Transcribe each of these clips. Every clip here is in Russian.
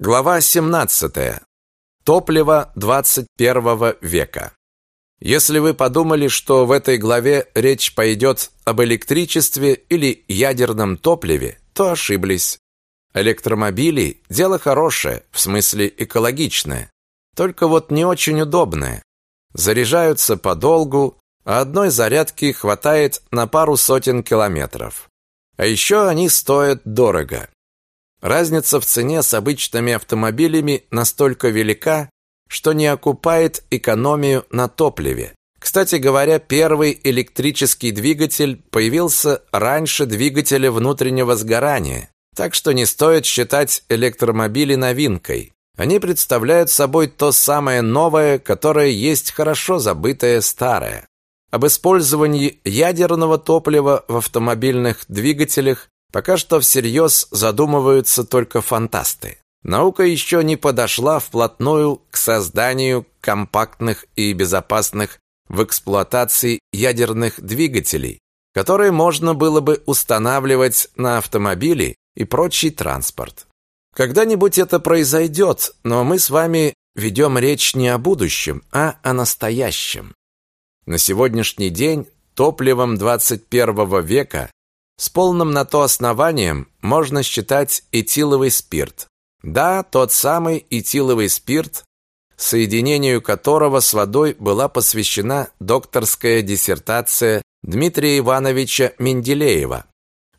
Глава 17. Топливо 21 века. Если вы подумали, что в этой главе речь пойдет об электричестве или ядерном топливе, то ошиблись. Электромобили – дело хорошее, в смысле экологичное, только вот не очень удобное. Заряжаются подолгу, а одной зарядки хватает на пару сотен километров. А еще они стоят дорого. Разница в цене с обычными автомобилями настолько велика, что не окупает экономию на топливе. Кстати говоря, первый электрический двигатель появился раньше двигателя внутреннего сгорания, так что не стоит считать электромобили новинкой. Они представляют собой то самое новое, которое есть хорошо забытое старое. Об использовании ядерного топлива в автомобильных двигателях Пока что всерьез задумываются только фантасты. Наука еще не подошла вплотную к созданию компактных и безопасных в эксплуатации ядерных двигателей, которые можно было бы устанавливать на автомобили и прочий транспорт. Когда-нибудь это произойдет, но мы с вами ведем речь не о будущем, а о настоящем. На сегодняшний день топливом 21 века с полным на то основанием можно считать этиловый спирт. Да, тот самый этиловый спирт, соединению которого с водой была посвящена докторская диссертация Дмитрия Ивановича Менделеева.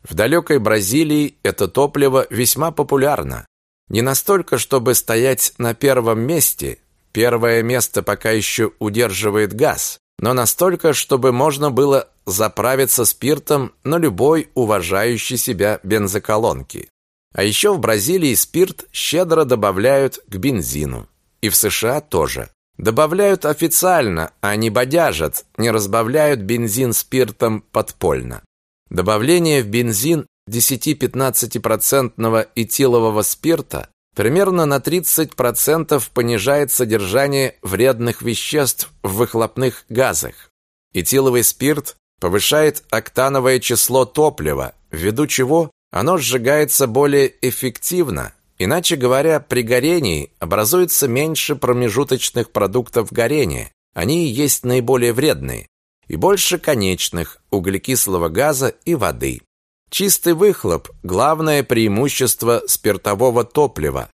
В далекой Бразилии это топливо весьма популярно. Не настолько, чтобы стоять на первом месте, первое место пока еще удерживает газ, но настолько, чтобы можно было заправиться спиртом на любой уважающий себя бензоколонке. А еще в Бразилии спирт щедро добавляют к бензину. И в США тоже. Добавляют официально, а не бодяжат, не разбавляют бензин спиртом подпольно. Добавление в бензин 10-15% этилового спирта примерно на 30% понижает содержание вредных веществ в выхлопных газах. Этиловый спирт повышает октановое число топлива, ввиду чего оно сжигается более эффективно. Иначе говоря, при горении образуется меньше промежуточных продуктов горения, они и есть наиболее вредные, и больше конечных углекислого газа и воды. Чистый выхлоп – главное преимущество спиртового топлива.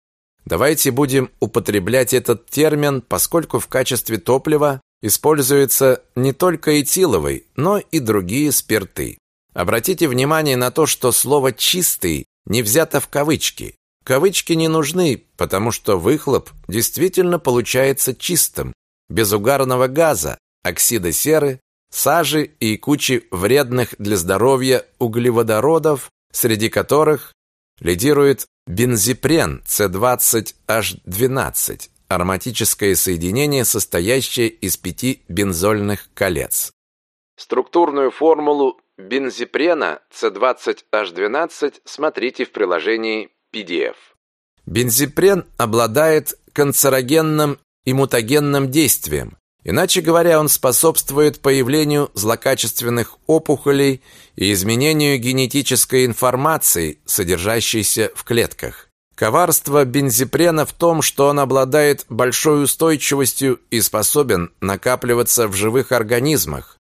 Давайте будем употреблять этот термин, поскольку в качестве топлива используется не только этиловый, но и другие спирты. Обратите внимание на то, что слово «чистый» не взято в кавычки. Кавычки не нужны, потому что выхлоп действительно получается чистым, без угарного газа, оксида серы, сажи и кучи вредных для здоровья углеводородов, среди которых лидирует бензопрен С20H12, ароматическое соединение, состоящее из пяти бензольных колец. Структурную формулу бензопрена С20H12 смотрите в приложении PDF. Бензопрен обладает канцерогенным и мутагенным действием. Иначе говоря, он способствует появлению злокачественных опухолей и изменению генетической информации, содержащейся в клетках. Коварство бензопрена в том, что он обладает большой устойчивостью и способен накапливаться в живых организмах.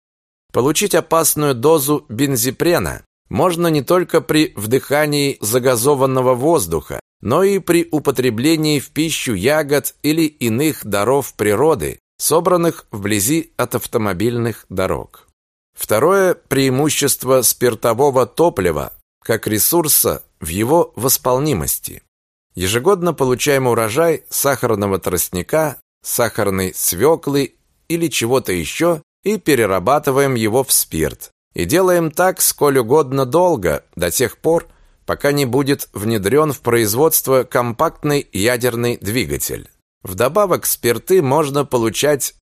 Получить опасную дозу бензопрена можно не только при вдыхании загазованного воздуха, но и при употреблении в пищу ягод или иных даров природы, собранных вблизи от автомобильных дорог. Второе преимущество спиртового топлива как ресурса в его восполнимости. Ежегодно получаем урожай сахарного тростника, сахарной свеклы или чего-то еще и перерабатываем его в спирт. И делаем так сколь угодно долго, до тех пор, пока не будет внедрен в производство компактный ядерный двигатель. Вдобавок спирты можно получать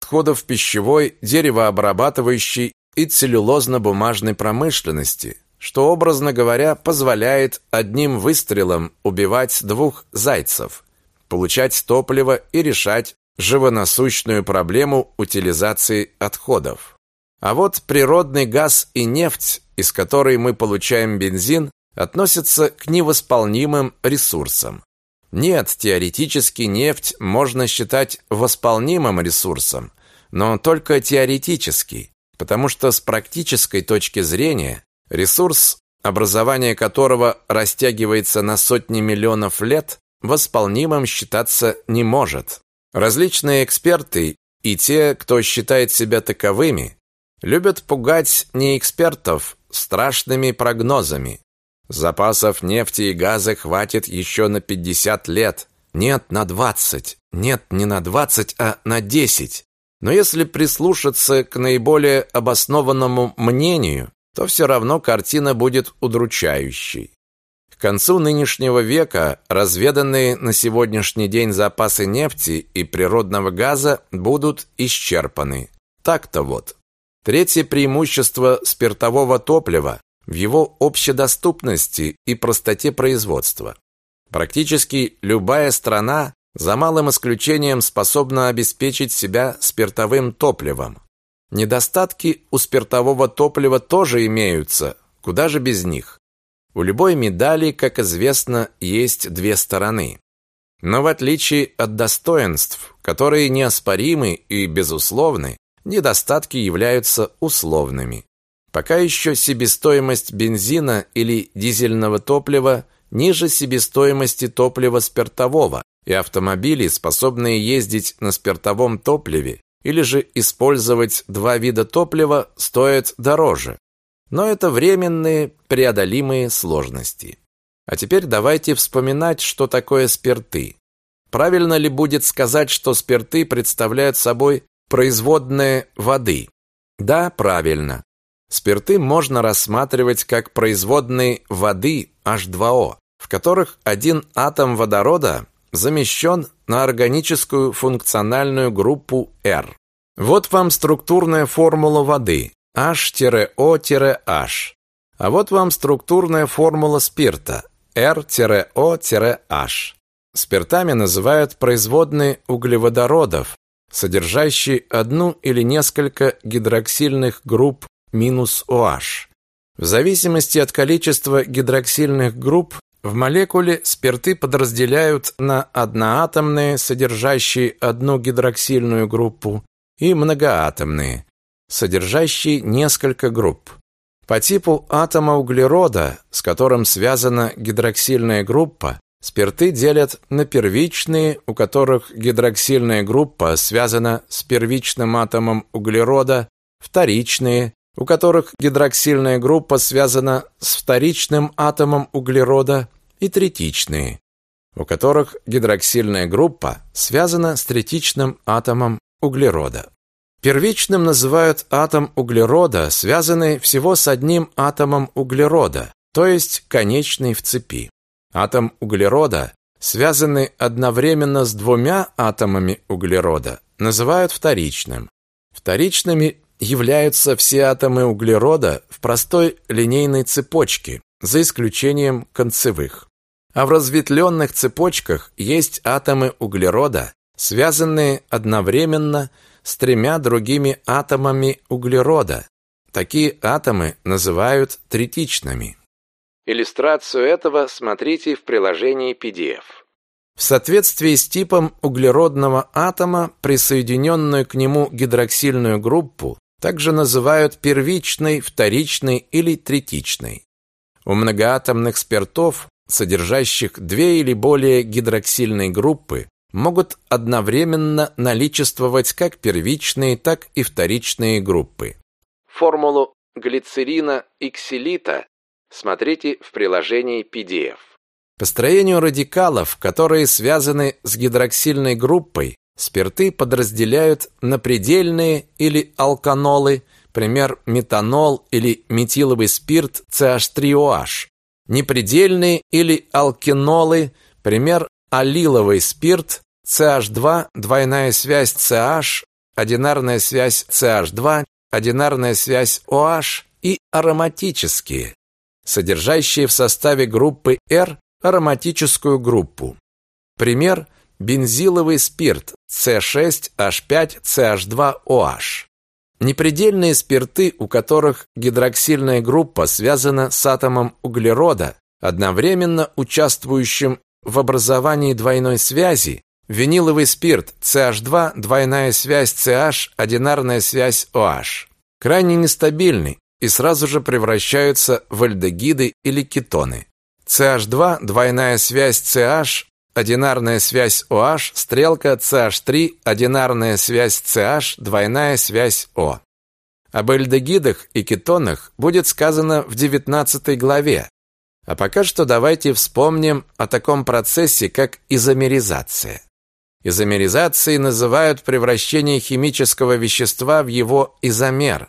отходов пищевой, деревообрабатывающей и целлюлозно-бумажной промышленности, что, образно говоря, позволяет одним выстрелом убивать двух зайцев, получать топливо и решать живонасущную проблему утилизации отходов. А вот природный газ и нефть, из которой мы получаем бензин, относятся к невосполнимым ресурсам. Нет, теоретически нефть можно считать восполнимым ресурсом, но только теоретически, потому что с практической точки зрения ресурс, образование которого растягивается на сотни миллионов лет, восполнимым считаться не может. Различные эксперты и те, кто считает себя таковыми, любят пугать не экспертов страшными прогнозами. Запасов нефти и газа хватит еще на 50 лет. Нет, на 20. Нет, не на 20, а на 10. Но если прислушаться к наиболее обоснованному мнению, то все равно картина будет удручающей. К концу нынешнего века разведанные на сегодняшний день запасы нефти и природного газа будут исчерпаны. Так-то вот. Третье преимущество спиртового топлива в его общедоступности и простоте производства. Практически любая страна, за малым исключением, способна обеспечить себя спиртовым топливом. Недостатки у спиртового топлива тоже имеются, куда же без них. У любой медали, как известно, есть две стороны. Но в отличие от достоинств, которые неоспоримы и безусловны, недостатки являются условными. Пока еще себестоимость бензина или дизельного топлива ниже себестоимости топлива спиртового, и автомобили, способные ездить на спиртовом топливе или же использовать два вида топлива, стоят дороже. Но это временные преодолимые сложности. А теперь давайте вспоминать, что такое спирты. Правильно ли будет сказать, что спирты представляют собой производные воды. Да, правильно. Спирты можно рассматривать как производные воды H2O, в которых один атом водорода замещен на органическую функциональную группу R. Вот вам структурная формула воды H-O-H. А вот вам структурная формула спирта R-O-H. Спиртами называют производные углеводородов, содержащий одну или несколько гидроксильных групп минус OH. В зависимости от количества гидроксильных групп в молекуле спирты подразделяют на одноатомные, содержащие одну гидроксильную группу, и многоатомные, содержащие несколько групп. По типу атома углерода, с которым связана гидроксильная группа, Спирты делят на первичные, у которых гидроксильная группа связана с первичным атомом углерода, вторичные, у которых гидроксильная группа связана с вторичным атомом углерода, и третичные, у которых гидроксильная группа связана с третичным атомом углерода. Первичным называют атом углерода, связанный всего с одним атомом углерода, то есть конечный в цепи. Атом углерода, связанный одновременно с двумя атомами углерода, называют вторичным. Вторичными являются все атомы углерода в простой линейной цепочке, за исключением концевых. А в разветвленных цепочках есть атомы углерода, связанные одновременно с тремя другими атомами углерода. Такие атомы называют третичными. Иллюстрацию этого смотрите в приложении PDF. В соответствии с типом углеродного атома присоединенную к нему гидроксильную группу также называют первичной, вторичной или третичной. У многоатомных спиртов, содержащих две или более гидроксильные группы, могут одновременно наличествовать как первичные, так и вторичные группы. Формулу глицерина и ксилита Смотрите в приложении PDF. По строению радикалов, которые связаны с гидроксильной группой, спирты подразделяют на предельные или алканолы, пример метанол или метиловый спирт CH3OH, непредельные или алкинолы, пример алиловый спирт CH2, двойная связь CH, одинарная связь CH2, одинарная связь OH и ароматические, содержащие в составе группы R ароматическую группу. Пример – бензиловый спирт C6H5CH2OH. Непредельные спирты, у которых гидроксильная группа связана с атомом углерода, одновременно участвующим в образовании двойной связи, виниловый спирт CH2, двойная связь CH, одинарная связь OH, крайне нестабильны и сразу же превращаются в альдегиды или кетоны. CH2, двойная связь CH, одинарная связь OH, стрелка CH3, одинарная связь CH, двойная связь O. Об альдегидах и кетонах будет сказано в 19 главе. А пока что давайте вспомним о таком процессе, как изомеризация. Изомеризацией называют превращение химического вещества в его изомер.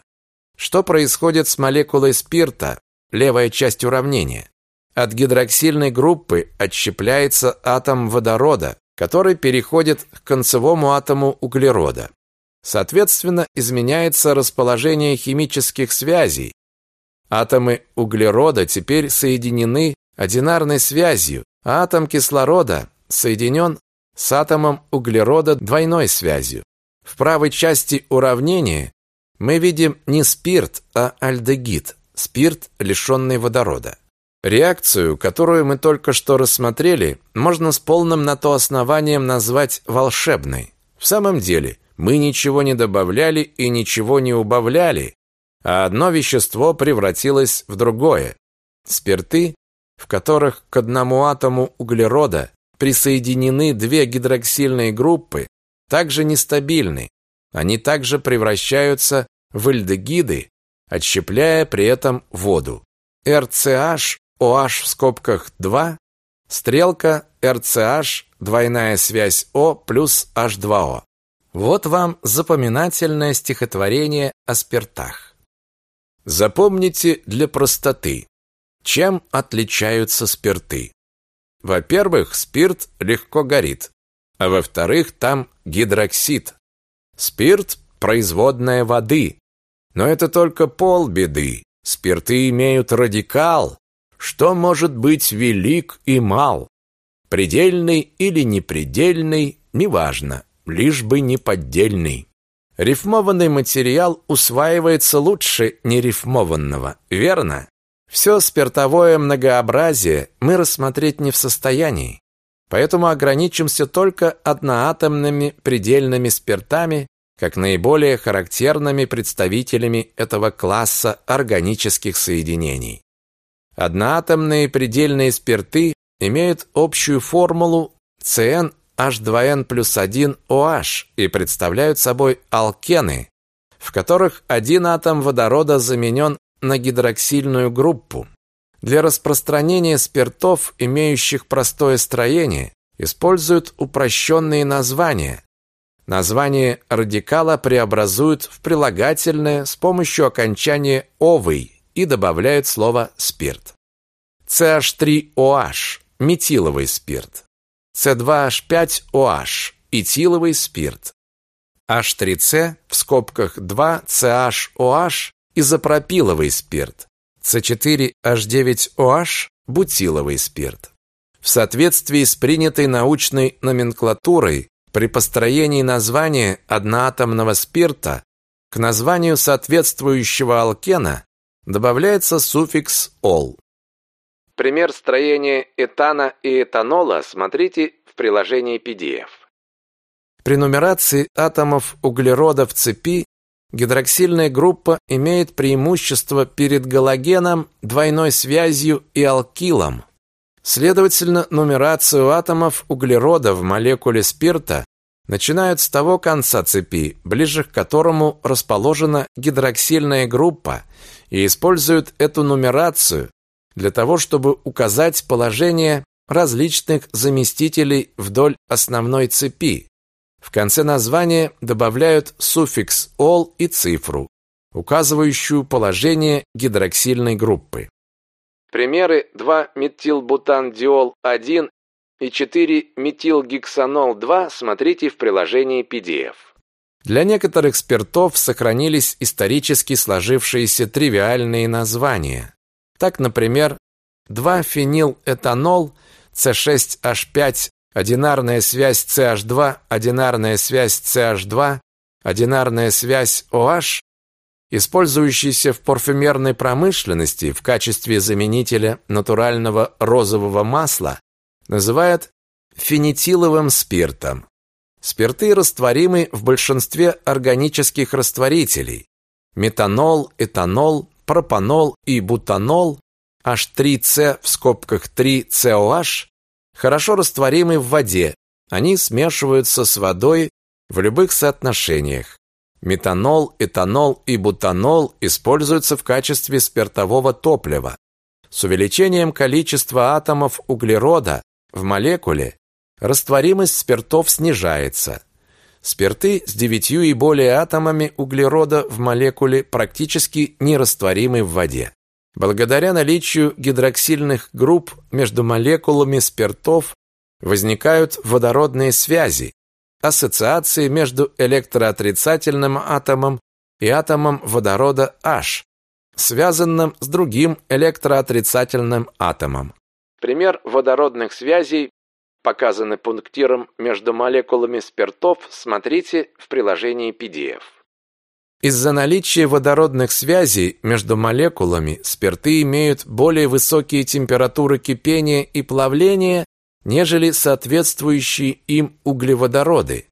Что происходит с молекулой спирта, левая часть уравнения? От гидроксильной группы отщепляется атом водорода, который переходит к концевому атому углерода. Соответственно, изменяется расположение химических связей. Атомы углерода теперь соединены одинарной связью, а атом кислорода соединен с атомом углерода двойной связью. В правой части уравнения мы видим не спирт, а альдегид, спирт, лишенный водорода. Реакцию, которую мы только что рассмотрели, можно с полным на то основанием назвать волшебной. В самом деле, мы ничего не добавляли и ничего не убавляли, а одно вещество превратилось в другое. Спирты, в которых к одному атому углерода присоединены две гидроксильные группы, также нестабильны. Они также превращаются в альдегиды, отщепляя при этом воду. RCH OH в скобках 2, стрелка RCH, двойная связь O плюс H2O. Вот вам запоминательное стихотворение о спиртах. Запомните для простоты, чем отличаются спирты. Во-первых, спирт легко горит, а во-вторых, там гидроксид. Спирт – производная воды, но это только полбеды. Спирты имеют радикал, что может быть велик и мал, предельный или непредельный, неважно, лишь бы не поддельный. Рифмованный материал усваивается лучше нерифмованного, верно? Все спиртовое многообразие мы рассмотреть не в состоянии, поэтому ограничимся только одноатомными предельными спиртами как наиболее характерными представителями этого класса органических соединений. Одноатомные предельные спирты имеют общую формулу CnH2n плюс 1 OH и представляют собой алкены, в которых один атом водорода заменен на гидроксильную группу. Для распространения спиртов, имеющих простое строение, используют упрощенные названия. Название радикала преобразуют в прилагательное с помощью окончания «овый», и добавляют слово спирт. CH3OH – метиловый спирт. C2H5OH – этиловый спирт. H3C в скобках 2CHOH – изопропиловый спирт. C4H9OH – бутиловый спирт. В соответствии с принятой научной номенклатурой при построении названия одноатомного спирта к названию соответствующего алкена добавляется суффикс «ол». Пример строения этана и этанола смотрите в приложении PDF. При нумерации атомов углерода в цепи гидроксильная группа имеет преимущество перед галогеном, двойной связью и алкилом. Следовательно, нумерацию атомов углерода в молекуле спирта начинают с того конца цепи, ближе к которому расположена гидроксильная группа, и используют эту нумерацию для того, чтобы указать положение различных заместителей вдоль основной цепи. В конце названия добавляют суффикс «ол» и цифру, указывающую положение гидроксильной группы. Примеры 2-метилбутандиол-1 и 4-метилгексанол-2 смотрите в приложении PDF. Для некоторых спиртов сохранились исторически сложившиеся тривиальные названия. Так, например, 2-фенилэтанол C6H5, одинарная связь CH2, одинарная связь CH2, одинарная связь OH использующийся в парфюмерной промышленности в качестве заменителя натурального розового масла, называют фенитиловым спиртом. Спирты растворимы в большинстве органических растворителей. Метанол, этанол, пропанол и бутанол H3C в скобках 3COH хорошо растворимы в воде. Они смешиваются с водой в любых соотношениях. Метанол, этанол и бутанол используются в качестве спиртового топлива. С увеличением количества атомов углерода в молекуле растворимость спиртов снижается. Спирты с девятью и более атомами углерода в молекуле практически нерастворимы в воде. Благодаря наличию гидроксильных групп между молекулами спиртов возникают водородные связи, ассоциации между электроотрицательным атомом и атомом водорода H, связанным с другим электроотрицательным атомом. Пример водородных связей показаны пунктиром между молекулами спиртов, смотрите в приложении PDF. Из-за наличия водородных связей между молекулами спирты имеют более высокие температуры кипения и плавления, нежели соответствующие им углеводороды.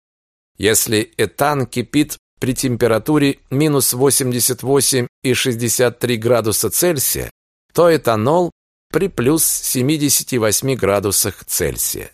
Если этан кипит при температуре минус 88,63 градуса Цельсия, то этанол при плюс 78 градусах Цельсия.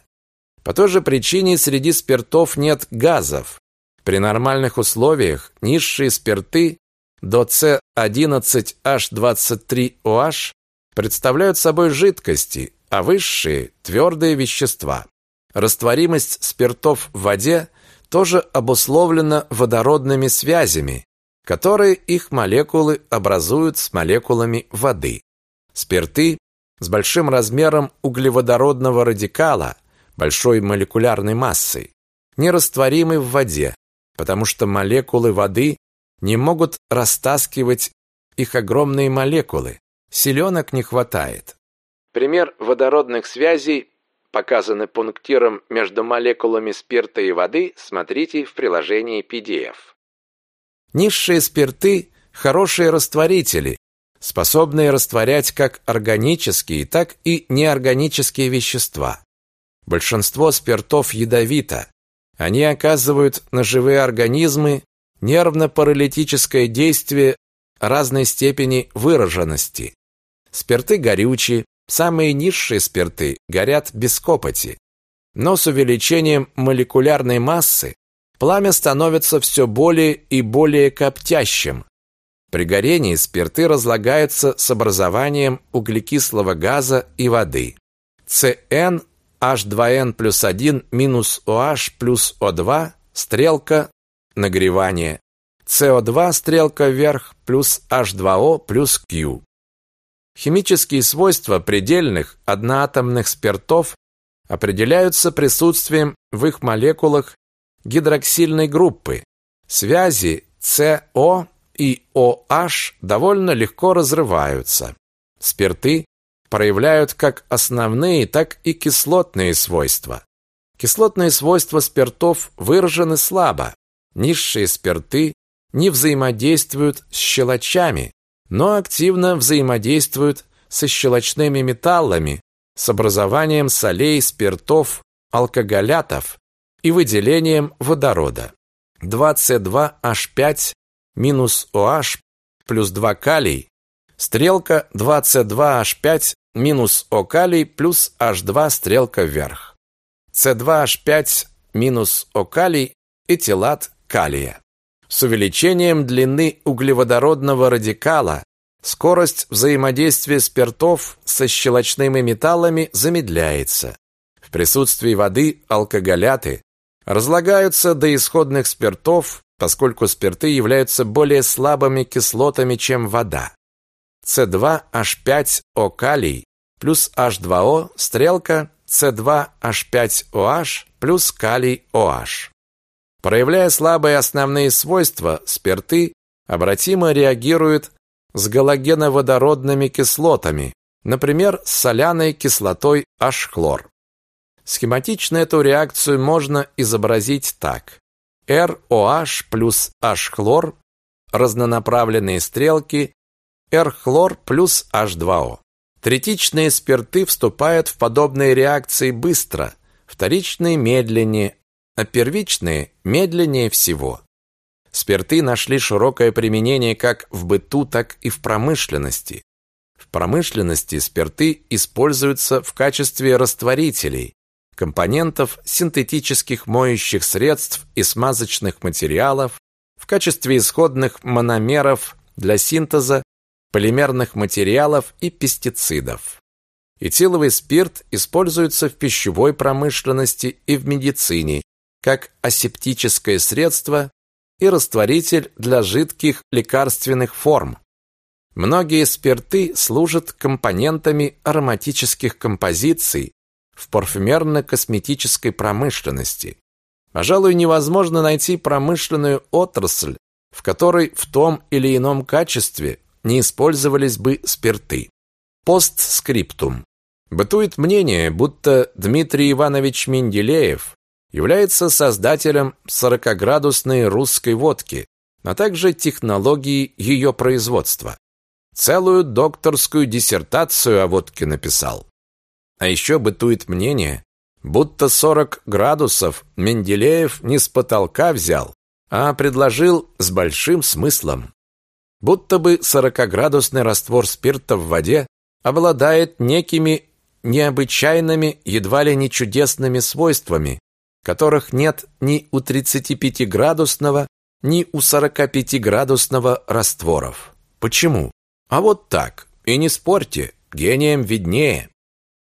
По той же причине среди спиртов нет газов, при нормальных условиях низшие спирты до С11H23OH представляют собой жидкости, а высшие – твердые вещества. Растворимость спиртов в воде тоже обусловлена водородными связями, которые их молекулы образуют с молекулами воды. Спирты с большим размером углеводородного радикала, большой молекулярной массой, нерастворимы в воде, потому что молекулы воды не могут растаскивать их огромные молекулы. Селенок не хватает. Пример водородных связей показаны пунктиром между молекулами спирта и воды, смотрите в приложении PDF. Низшие спирты – хорошие растворители, способные растворять как органические, так и неорганические вещества. Большинство спиртов ядовито, они оказывают на живые организмы нервно-паралитическое действие разной степени выраженности. Спирты горючие, самые низшие спирты горят без копоти. Но с увеличением молекулярной массы пламя становится все более и более коптящим. При горении спирты разлагаются с образованием углекислого газа и воды. ЦН H2N плюс 1 минус OH плюс O2, стрелка нагревания. CO2, стрелка вверх, плюс H2O плюс Q. Химические свойства предельных одноатомных спиртов определяются присутствием в их молекулах гидроксильной группы. Связи CO и OH довольно легко разрываются. Спирты проявляют как основные, так и кислотные свойства. Кислотные свойства спиртов выражены слабо. Низшие спирты не взаимодействуют с щелочами, но активно взаимодействуют со щелочными металлами, с образованием солей, спиртов, алкоголятов и выделением водорода. 2С2H5 минус OH плюс 2 калий Стрелка 2С2H5 минус О калий плюс H2 стрелка вверх. С2H5 минус О калий этилат калия. С увеличением длины углеводородного радикала скорость взаимодействия спиртов со щелочными металлами замедляется. В присутствии воды алкоголяты разлагаются до исходных спиртов, поскольку спирты являются более слабыми кислотами, чем вода. С2H5O калий плюс H2O стрелка С2H5OH плюс калий OH. Проявляя слабые основные свойства, спирты обратимо реагируют с галогеноводородными кислотами, например, с соляной кислотой H-хлор. Схематично эту реакцию можно изобразить так. ROH плюс H-хлор разнонаправленные стрелки R-хлор плюс H2O. Третичные спирты вступают в подобные реакции быстро, вторичные медленнее, а первичные медленнее всего. Спирты нашли широкое применение как в быту, так и в промышленности. В промышленности спирты используются в качестве растворителей, компонентов синтетических моющих средств и смазочных материалов, в качестве исходных мономеров для синтеза полимерных материалов и пестицидов. Этиловый спирт используется в пищевой промышленности и в медицине как асептическое средство и растворитель для жидких лекарственных форм. Многие спирты служат компонентами ароматических композиций в парфюмерно-косметической промышленности. Пожалуй, невозможно найти промышленную отрасль, в которой в том или ином качестве не использовались бы спирты. Постскриптум. Бытует мнение, будто Дмитрий Иванович Менделеев является создателем 40-градусной русской водки, а также технологии ее производства. Целую докторскую диссертацию о водке написал. А еще бытует мнение, будто 40 градусов Менделеев не с потолка взял, а предложил с большим смыслом. Будто бы 40-градусный раствор спирта в воде обладает некими необычайными, едва ли не чудесными свойствами, которых нет ни у 35-градусного, ни у 45-градусного растворов. Почему? А вот так. И не спорьте, гением виднее.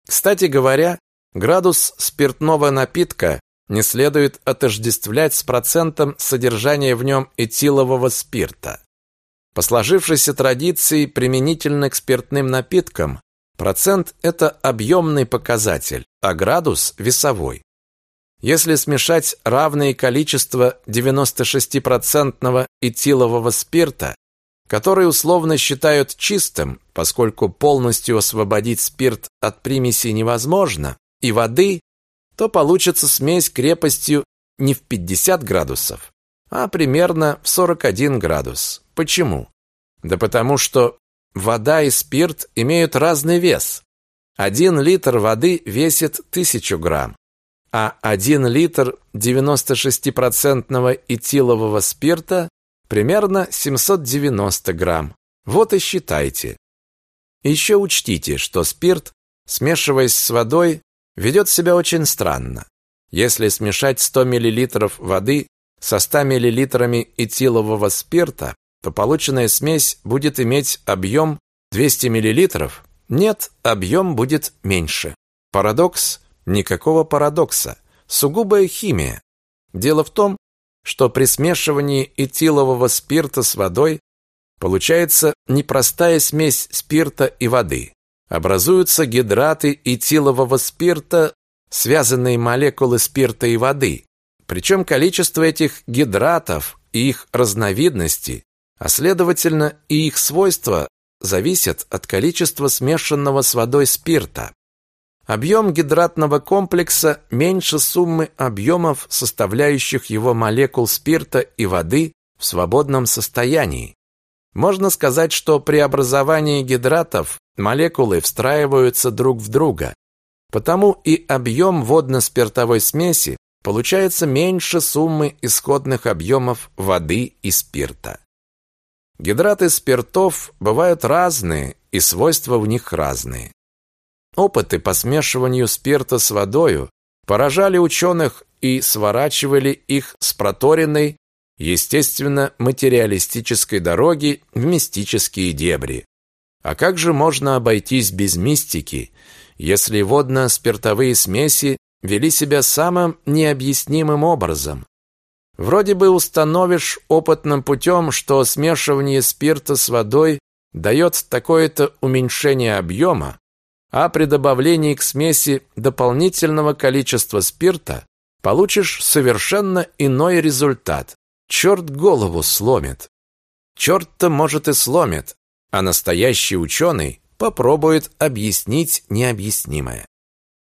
Кстати говоря, градус спиртного напитка не следует отождествлять с процентом содержания в нем этилового спирта. По сложившейся традиции применительно к спиртным напиткам процент – это объемный показатель, а градус – весовой. Если смешать равное количество 96% этилового спирта который условно считают чистым, поскольку полностью освободить спирт от примесей невозможно, и воды, то получится смесь крепостью не в 50 градусов, а примерно в 41 градус. Почему? Да потому что вода и спирт имеют разный вес. Один литр воды весит 1000 грамм, а один литр 96% этилового спирта Примерно 790 грамм. Вот и считайте. Еще учтите, что спирт, смешиваясь с водой, ведет себя очень странно. Если смешать 100 мл воды со 100 мл этилового спирта, то полученная смесь будет иметь объем 200 мл. Нет, объем будет меньше. Парадокс? Никакого парадокса. Сугубая химия. Дело в том, что при смешивании этилового спирта с водой получается непростая смесь спирта и воды. Образуются гидраты этилового спирта, связанные молекулы спирта и воды. Причем количество этих гидратов и их разновидности, а следовательно и их свойства, зависят от количества смешанного с водой спирта. Объем гидратного комплекса меньше суммы объемов, составляющих его молекул спирта и воды в свободном состоянии. Можно сказать, что при образовании гидратов молекулы встраиваются друг в друга. Потому и объем водно-спиртовой смеси получается меньше суммы исходных объемов воды и спирта. Гидраты спиртов бывают разные, и свойства у них разные. Опыты по смешиванию спирта с водою поражали ученых и сворачивали их с проторенной, естественно, материалистической дороги в мистические дебри. А как же можно обойтись без мистики, если водно-спиртовые смеси вели себя самым необъяснимым образом? Вроде бы установишь опытным путем, что смешивание спирта с водой дает такое-то уменьшение объема, а при добавлении к смеси дополнительного количества спирта получишь совершенно иной результат. Черт голову сломит. Черт-то, может, и сломит, а настоящий ученый попробует объяснить необъяснимое.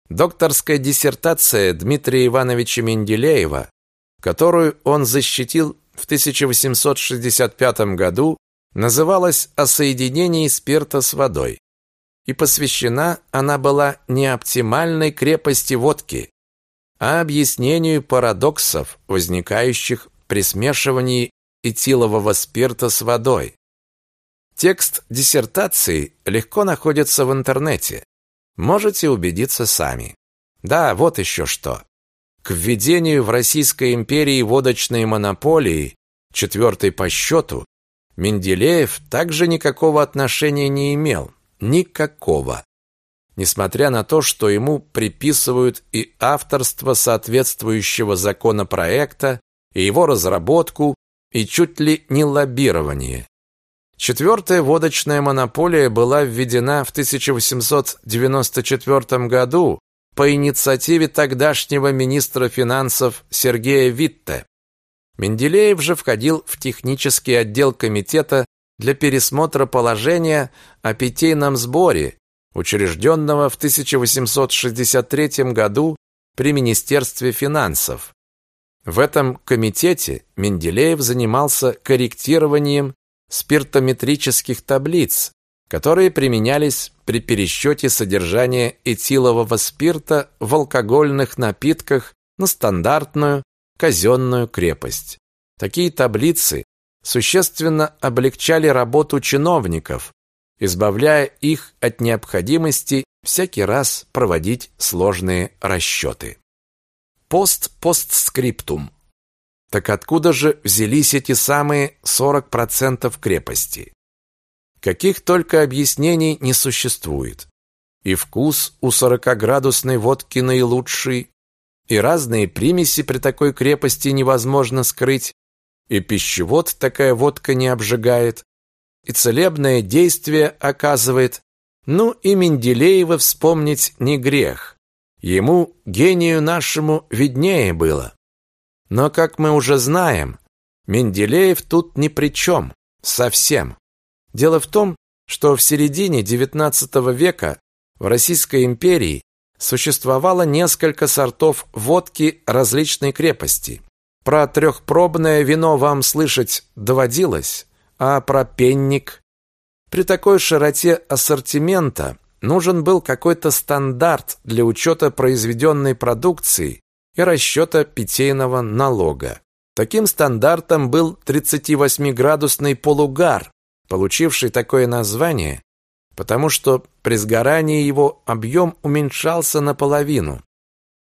Докторская диссертация Дмитрия Ивановича Менделеева, которую он защитил в 1865 году называлась «О соединении спирта с водой», и посвящена она была не оптимальной крепости водки, а объяснению парадоксов, возникающих при смешивании этилового спирта с водой. Текст диссертации легко находится в интернете. Можете убедиться сами. Да, вот еще что. К введению в Российской империи водочной монополии, четвертой по счету, Менделеев также никакого отношения не имел. Никакого. Несмотря на то, что ему приписывают и авторство соответствующего законопроекта, и его разработку, и чуть ли не лоббирование. Четвертая водочная монополия была введена в 1894 году по инициативе тогдашнего министра финансов Сергея Витте. Менделеев же входил в технический отдел комитета для пересмотра положения о питейном сборе, учрежденного в 1863 году при Министерстве финансов. В этом комитете Менделеев занимался корректированием спиртометрических таблиц, которые применялись при пересчете содержания этилового спирта в алкогольных напитках на стандартную казенную крепость. Такие таблицы существенно облегчали работу чиновников, избавляя их от необходимости всякий раз проводить сложные расчеты. Пост-постскриптум. Так откуда же взялись эти самые 40% крепости? Каких только объяснений не существует. И вкус у 40-градусной водки наилучший, и разные примеси при такой крепости невозможно скрыть, и пищевод такая водка не обжигает, и целебное действие оказывает. Ну и Менделеева вспомнить не грех. Ему, гению нашему, виднее было. Но, как мы уже знаем, Менделеев тут ни при чем, совсем. Дело в том, что в середине XIX века в Российской империи существовало несколько сортов водки различной крепости. Про трехпробное вино вам слышать доводилось, а про пенник? При такой широте ассортимента нужен был какой-то стандарт для учета произведенной продукции и расчета питейного налога. Таким стандартом был 38-градусный полугар, получивший такое название, потому что при сгорании его объем уменьшался наполовину.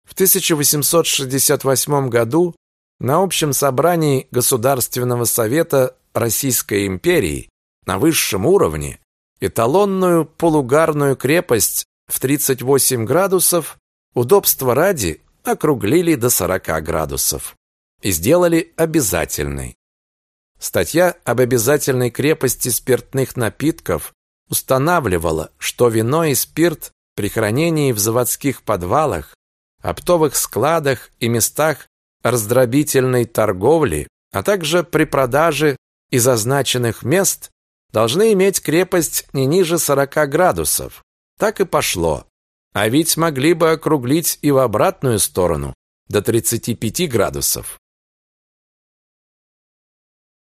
В 1868 году на общем собрании Государственного совета Российской империи на высшем уровне эталонную полугарную крепость в 38 градусов удобства ради округлили до 40 градусов и сделали обязательной. Статья об обязательной крепости спиртных напитков устанавливала, что вино и спирт при хранении в заводских подвалах, оптовых складах и местах раздробительной торговли, а также при продаже из означенных мест должны иметь крепость не ниже 40 градусов. Так и пошло. А ведь могли бы округлить и в обратную сторону, до 35 градусов.